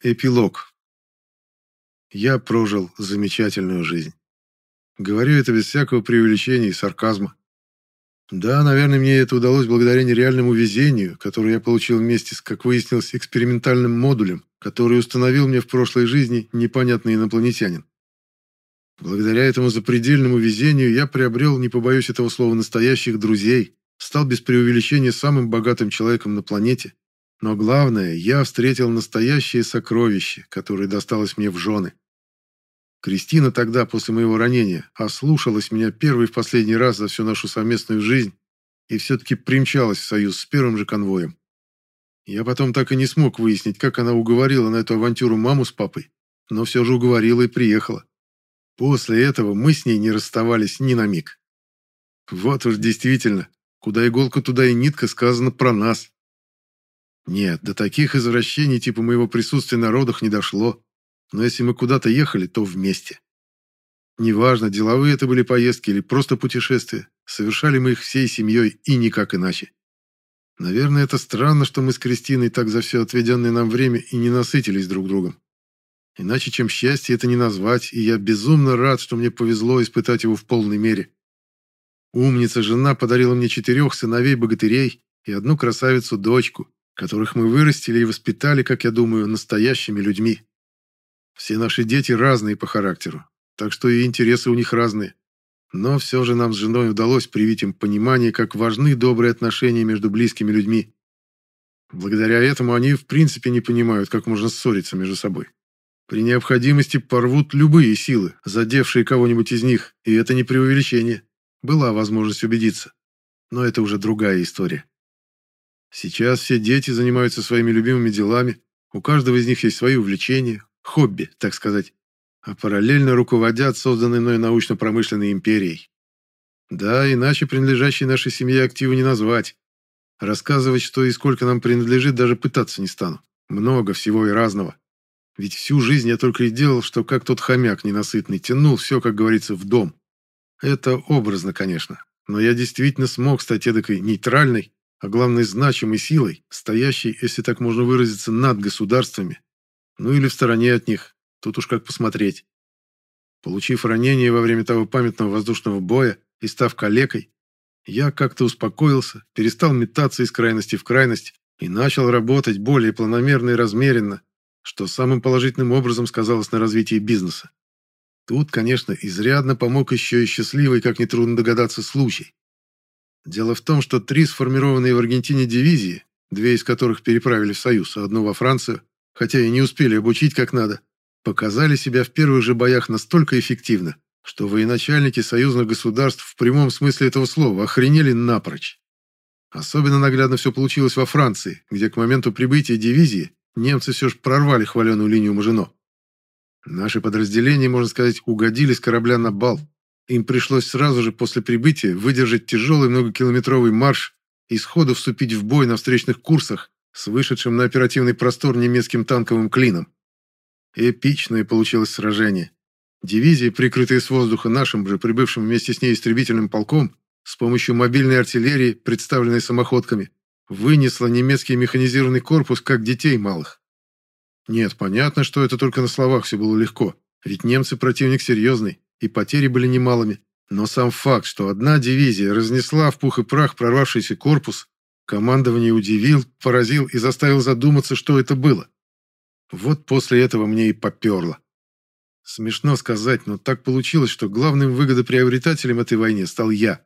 Эпилог. Я прожил замечательную жизнь. Говорю это без всякого преувеличения и сарказма. Да, наверное, мне это удалось благодаря нереальному везению, которое я получил вместе с, как выяснилось, экспериментальным модулем, который установил мне в прошлой жизни непонятный инопланетянин. Благодаря этому запредельному везению я приобрел, не побоюсь этого слова, настоящих друзей, стал без преувеличения самым богатым человеком на планете но главное, я встретил настоящее сокровище, которое досталось мне в жены. Кристина тогда, после моего ранения, ослушалась меня первый в последний раз за всю нашу совместную жизнь и все-таки примчалась в союз с первым же конвоем. Я потом так и не смог выяснить, как она уговорила на эту авантюру маму с папой, но все же уговорила и приехала. После этого мы с ней не расставались ни на миг. Вот уж действительно, куда иголка, туда и нитка сказано про нас. Нет, до таких извращений типа моего присутствия на родах не дошло. Но если мы куда-то ехали, то вместе. Неважно, деловые это были поездки или просто путешествия, совершали мы их всей семьей и никак иначе. Наверное, это странно, что мы с Кристиной так за все отведенное нам время и не насытились друг другом. Иначе, чем счастье, это не назвать, и я безумно рад, что мне повезло испытать его в полной мере. Умница жена подарила мне четырех сыновей-богатырей и одну красавицу-дочку, которых мы вырастили и воспитали, как я думаю, настоящими людьми. Все наши дети разные по характеру, так что и интересы у них разные. Но все же нам с женой удалось привить им понимание, как важны добрые отношения между близкими людьми. Благодаря этому они в принципе не понимают, как можно ссориться между собой. При необходимости порвут любые силы, задевшие кого-нибудь из них, и это не преувеличение. Была возможность убедиться. Но это уже другая история. Сейчас все дети занимаются своими любимыми делами, у каждого из них есть свои увлечения, хобби, так сказать, а параллельно руководят созданной мной научно-промышленной империей. Да, иначе принадлежащие нашей семье активы не назвать. Рассказывать, что и сколько нам принадлежит, даже пытаться не стану. Много всего и разного. Ведь всю жизнь я только и делал, что как тот хомяк ненасытный, тянул все, как говорится, в дом. Это образно, конечно, но я действительно смог стать эдакой нейтральной, а главной значимой силой, стоящей, если так можно выразиться, над государствами, ну или в стороне от них, тут уж как посмотреть. Получив ранение во время того памятного воздушного боя и став калекой, я как-то успокоился, перестал метаться из крайности в крайность и начал работать более планомерно и размеренно, что самым положительным образом сказалось на развитии бизнеса. Тут, конечно, изрядно помог еще и счастливый, как нетрудно догадаться, случай. Дело в том, что три сформированные в Аргентине дивизии, две из которых переправили в Союз, а одну во Францию, хотя и не успели обучить как надо, показали себя в первых же боях настолько эффективно, что военачальники союзных государств в прямом смысле этого слова охренели напрочь. Особенно наглядно все получилось во Франции, где к моменту прибытия дивизии немцы все же прорвали хваленую линию Мажино. Наши подразделения, можно сказать, угодили с корабля на бал, им пришлось сразу же после прибытия выдержать тяжелый многокилометровый марш и сходу вступить в бой на встречных курсах с вышедшим на оперативный простор немецким танковым клином. Эпичное получилось сражение. Дивизия, прикрытая с воздуха нашим же прибывшим вместе с ней истребительным полком, с помощью мобильной артиллерии, представленной самоходками, вынесла немецкий механизированный корпус, как детей малых. Нет, понятно, что это только на словах все было легко, ведь немцы противник серьезный, и потери были немалыми. Но сам факт, что одна дивизия разнесла в пух и прах прорвавшийся корпус, командование удивил, поразил и заставил задуматься, что это было. Вот после этого мне и поперло. Смешно сказать, но так получилось, что главным выгодоприобретателем этой войне стал я.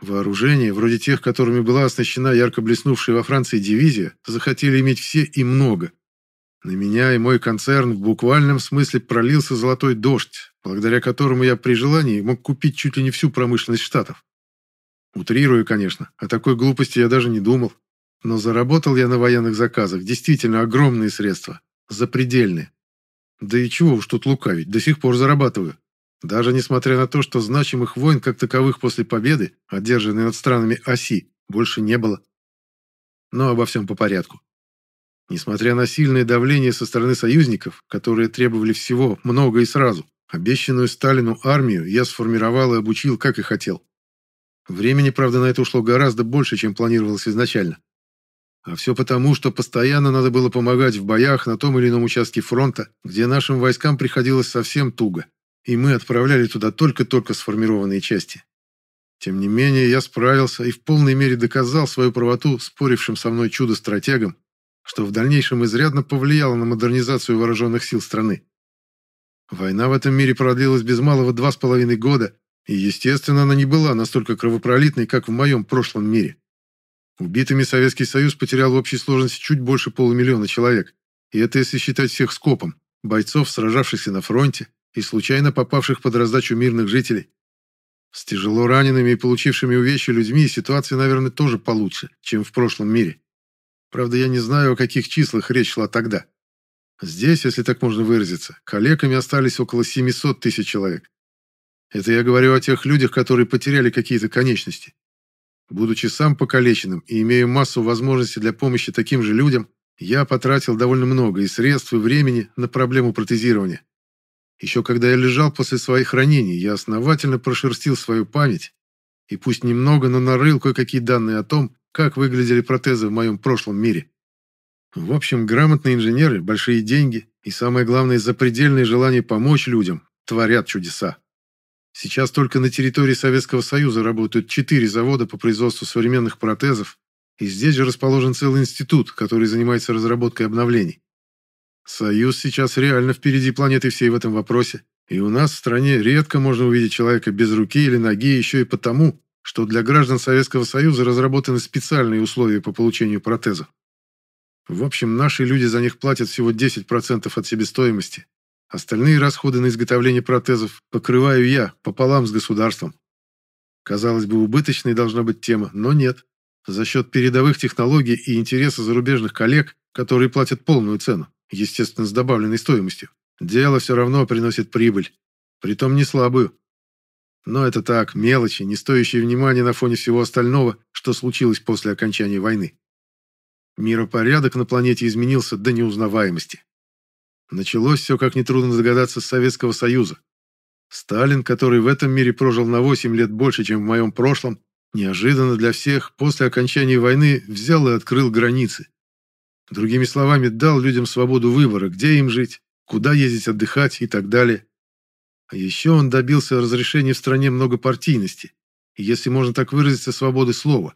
Вооружение, вроде тех, которыми была оснащена ярко блеснувшая во Франции дивизия, захотели иметь все и много. На меня и мой концерн в буквальном смысле пролился золотой дождь, благодаря которому я при желании мог купить чуть ли не всю промышленность Штатов. Утрирую, конечно, о такой глупости я даже не думал. Но заработал я на военных заказах действительно огромные средства, запредельные. Да и чего уж тут лукавить, до сих пор зарабатываю. Даже несмотря на то, что значимых войн как таковых после победы, одержанной над странами оси, больше не было. Но обо всем по порядку. Несмотря на сильное давление со стороны союзников, которые требовали всего, много и сразу, обещанную Сталину армию я сформировал и обучил, как и хотел. Времени, правда, на это ушло гораздо больше, чем планировалось изначально. А все потому, что постоянно надо было помогать в боях на том или ином участке фронта, где нашим войскам приходилось совсем туго, и мы отправляли туда только-только сформированные части. Тем не менее, я справился и в полной мере доказал свою правоту спорившим со мной чудо-стратегам, что в дальнейшем изрядно повлияло на модернизацию вооруженных сил страны. Война в этом мире продлилась без малого два с половиной года, и, естественно, она не была настолько кровопролитной, как в моем прошлом мире. Убитыми Советский Союз потерял в общей сложности чуть больше полумиллиона человек, и это если считать всех скопом, бойцов, сражавшихся на фронте, и случайно попавших под раздачу мирных жителей. С тяжело ранеными и получившими увечья людьми ситуация, наверное, тоже получше, чем в прошлом мире. Правда, я не знаю, о каких числах речь шла тогда. Здесь, если так можно выразиться, коллегами остались около 700 тысяч человек. Это я говорю о тех людях, которые потеряли какие-то конечности. Будучи сам покалеченным и имея массу возможностей для помощи таким же людям, я потратил довольно много и средств, и времени на проблему протезирования. Еще когда я лежал после своих ранений, я основательно прошерстил свою память, и пусть немного, но нарыл кое-какие данные о том, как выглядели протезы в моем прошлом мире. В общем, грамотные инженеры, большие деньги и, самое главное, запредельное желание помочь людям творят чудеса. Сейчас только на территории Советского Союза работают четыре завода по производству современных протезов, и здесь же расположен целый институт, который занимается разработкой обновлений. Союз сейчас реально впереди планеты всей в этом вопросе, и у нас в стране редко можно увидеть человека без руки или ноги еще и потому, что для граждан Советского Союза разработаны специальные условия по получению протезов. В общем, наши люди за них платят всего 10% от себестоимости. Остальные расходы на изготовление протезов покрываю я, пополам с государством. Казалось бы, убыточной должна быть тема, но нет. За счет передовых технологий и интереса зарубежных коллег, которые платят полную цену, естественно, с добавленной стоимостью, дело все равно приносит прибыль. Притом не слабую. Но это так, мелочи, не стоящие внимания на фоне всего остального, что случилось после окончания войны. Миропорядок на планете изменился до неузнаваемости. Началось все, как нетрудно догадаться, с Советского Союза. Сталин, который в этом мире прожил на 8 лет больше, чем в моем прошлом, неожиданно для всех после окончания войны взял и открыл границы. Другими словами, дал людям свободу выбора, где им жить, куда ездить отдыхать и так далее. А еще он добился разрешения в стране многопартийности, и, если можно так выразиться, свободы слова.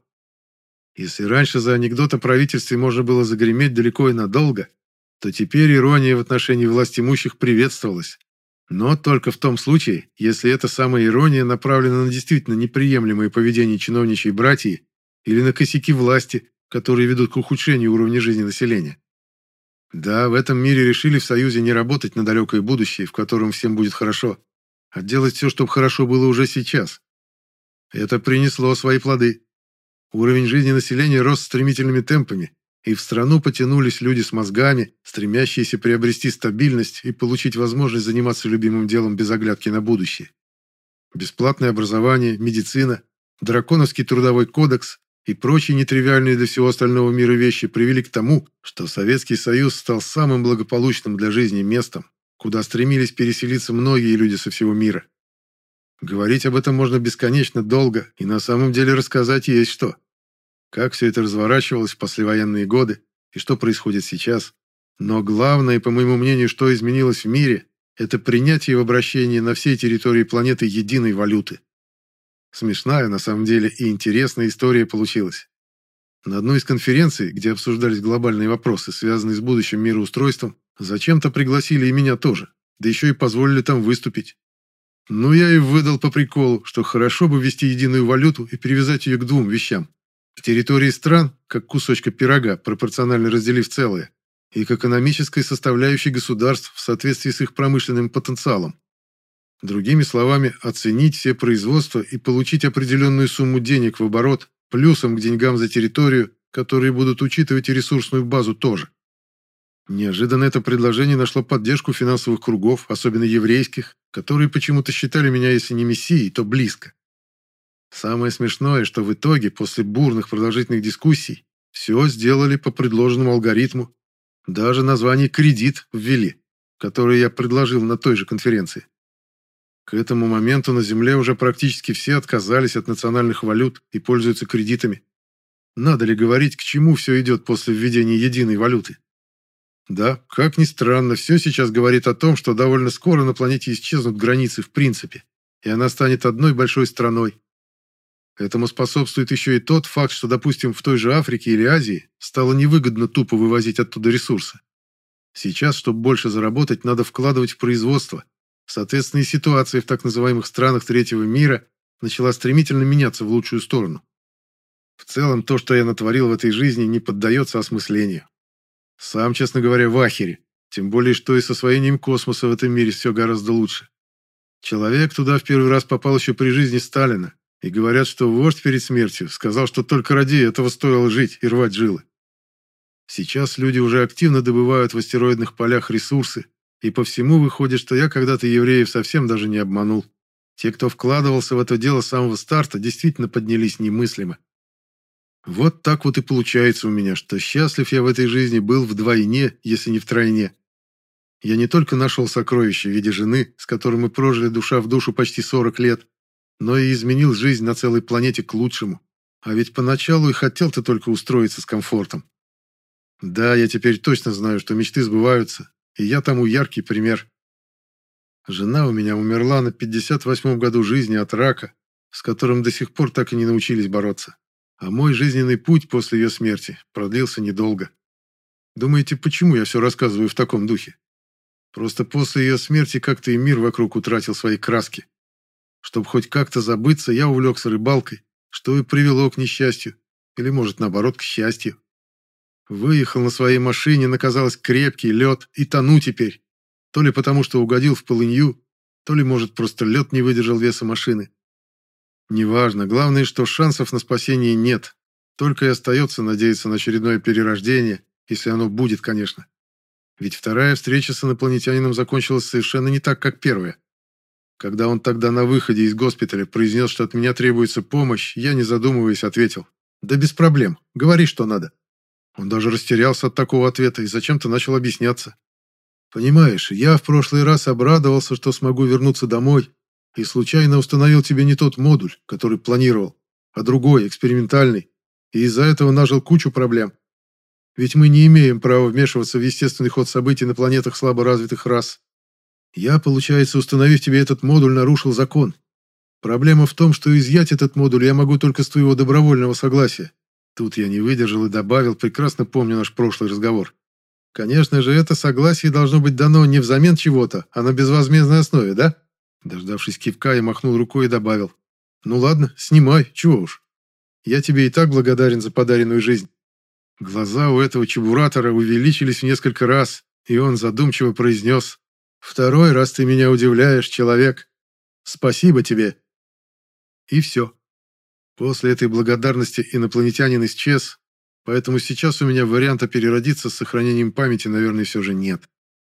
Если раньше за анекдот о правительстве можно было загреметь далеко и надолго, то теперь ирония в отношении власть имущих приветствовалась. Но только в том случае, если эта самая ирония направлена на действительно неприемлемое поведение чиновничьей братьи или на косяки власти, которые ведут к ухудшению уровня жизни населения. Да, в этом мире решили в Союзе не работать на далекое будущее, в котором всем будет хорошо, а делать все, чтобы хорошо было уже сейчас. Это принесло свои плоды. Уровень жизни населения рос стремительными темпами, и в страну потянулись люди с мозгами, стремящиеся приобрести стабильность и получить возможность заниматься любимым делом без оглядки на будущее. Бесплатное образование, медицина, драконовский трудовой кодекс и прочие нетривиальные для всего остального мира вещи привели к тому, что Советский Союз стал самым благополучным для жизни местом, куда стремились переселиться многие люди со всего мира. Говорить об этом можно бесконечно долго, и на самом деле рассказать есть что. Как все это разворачивалось в послевоенные годы, и что происходит сейчас. Но главное, по моему мнению, что изменилось в мире, это принятие в обращении на всей территории планеты единой валюты. Смешная, на самом деле, и интересная история получилась. На одной из конференций, где обсуждались глобальные вопросы, связанные с будущим мироустройством, зачем-то пригласили и меня тоже, да еще и позволили там выступить. Ну, я и выдал по приколу, что хорошо бы ввести единую валюту и привязать ее к двум вещам. К территории стран, как кусочка пирога, пропорционально разделив целое, и к экономической составляющей государств в соответствии с их промышленным потенциалом. Другими словами, оценить все производства и получить определенную сумму денег в оборот, плюсом к деньгам за территорию, которые будут учитывать и ресурсную базу тоже. Неожиданно это предложение нашло поддержку финансовых кругов, особенно еврейских, которые почему-то считали меня, если не мессией, то близко. Самое смешное, что в итоге, после бурных продолжительных дискуссий, все сделали по предложенному алгоритму. Даже название «кредит» ввели, которое я предложил на той же конференции. К этому моменту на Земле уже практически все отказались от национальных валют и пользуются кредитами. Надо ли говорить, к чему все идет после введения единой валюты? Да, как ни странно, все сейчас говорит о том, что довольно скоро на планете исчезнут границы в принципе, и она станет одной большой страной. Этому способствует еще и тот факт, что, допустим, в той же Африке или Азии стало невыгодно тупо вывозить оттуда ресурсы. Сейчас, чтобы больше заработать, надо вкладывать в производство. Соответственно, и ситуация в так называемых странах третьего мира начала стремительно меняться в лучшую сторону. В целом, то, что я натворил в этой жизни, не поддается осмыслению. Сам, честно говоря, в ахере. Тем более, что и с освоением космоса в этом мире все гораздо лучше. Человек туда в первый раз попал еще при жизни Сталина. И говорят, что вождь перед смертью сказал, что только ради этого стоило жить и рвать жилы. Сейчас люди уже активно добывают в астероидных полях ресурсы, и по всему выходит, что я когда-то евреев совсем даже не обманул. Те, кто вкладывался в это дело с самого старта, действительно поднялись немыслимо. Вот так вот и получается у меня, что счастлив я в этой жизни был вдвойне, если не втройне. Я не только нашел сокровище в виде жены, с которой мы прожили душа в душу почти 40 лет, но и изменил жизнь на целой планете к лучшему. А ведь поначалу и хотел ты только устроиться с комфортом. Да, я теперь точно знаю, что мечты сбываются, и я тому яркий пример. Жена у меня умерла на 58-м году жизни от рака, с которым до сих пор так и не научились бороться. А мой жизненный путь после ее смерти продлился недолго. Думаете, почему я все рассказываю в таком духе? Просто после ее смерти как-то и мир вокруг утратил свои краски. Чтобы хоть как-то забыться, я увлекся рыбалкой, что и привело к несчастью, или, может, наоборот, к счастью. Выехал на своей машине, наказалось крепкий лед, и тону теперь. То ли потому, что угодил в полынью, то ли, может, просто лед не выдержал веса машины. Неважно, главное, что шансов на спасение нет. Только и остается надеяться на очередное перерождение, если оно будет, конечно. Ведь вторая встреча с инопланетянином закончилась совершенно не так, как первая. Когда он тогда на выходе из госпиталя произнес, что от меня требуется помощь, я, не задумываясь, ответил. «Да без проблем. Говори, что надо». Он даже растерялся от такого ответа и зачем-то начал объясняться. «Понимаешь, я в прошлый раз обрадовался, что смогу вернуться домой, и случайно установил тебе не тот модуль, который планировал, а другой, экспериментальный, и из-за этого нажил кучу проблем. Ведь мы не имеем права вмешиваться в естественный ход событий на планетах слаборазвитых рас. Я, получается, установив тебе этот модуль, нарушил закон. Проблема в том, что изъять этот модуль я могу только с твоего добровольного согласия. Тут я не выдержал и добавил, прекрасно помню наш прошлый разговор. Конечно же, это согласие должно быть дано не взамен чего-то, а на безвозмездной основе, да? Дождавшись кивка, я махнул рукой и добавил. «Ну ладно, снимай, чего уж. Я тебе и так благодарен за подаренную жизнь». Глаза у этого чебуратора увеличились в несколько раз, и он задумчиво произнес. «Второй раз ты меня удивляешь, человек. Спасибо тебе». И все. После этой благодарности инопланетянин исчез, поэтому сейчас у меня варианта переродиться с сохранением памяти, наверное, все же нет.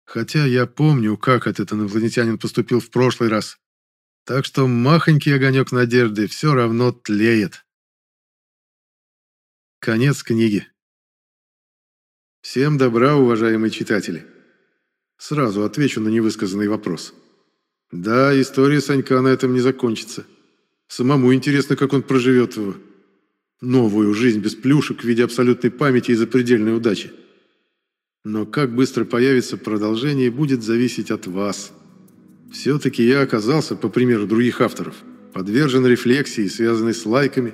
Хотя я помню, как этот инопланетянин поступил в прошлый раз. Так что махонький огонек надежды все равно тлеет. Конец книги. Всем добра, уважаемые читатели. Сразу отвечу на невысказанный вопрос. Да, история Санька на этом не закончится. Самому интересно, как он проживет новую жизнь без плюшек в виде абсолютной памяти и запредельной удачи. Но как быстро появится продолжение, будет зависеть от вас. Все-таки я оказался, по примеру других авторов, подвержен рефлексии, связанной с лайками,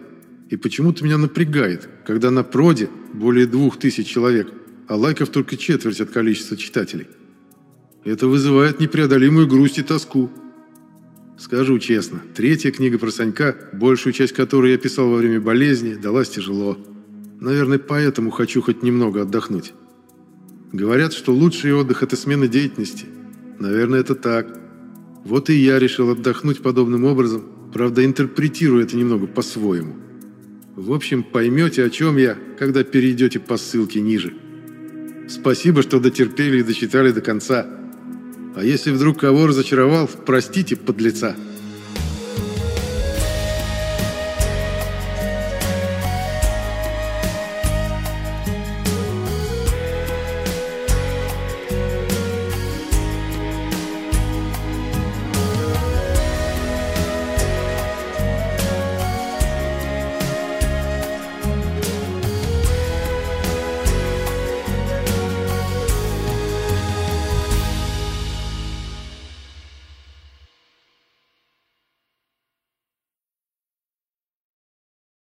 и почему-то меня напрягает, когда на проде более двух тысяч человек, а лайков только четверть от количества читателей. Это вызывает непреодолимую грусть и тоску. Скажу честно, третья книга про Санька, большую часть которой я писал во время болезни, далась тяжело. Наверное, поэтому хочу хоть немного отдохнуть. Говорят, что лучший отдых – это смена деятельности. Наверное, это так. Вот и я решил отдохнуть подобным образом, правда, интерпретирую это немного по-своему. В общем, поймете, о чем я, когда перейдете по ссылке ниже. Спасибо, что дотерпели и дочитали до конца. А если вдруг кого разочаровал, простите, подлеца.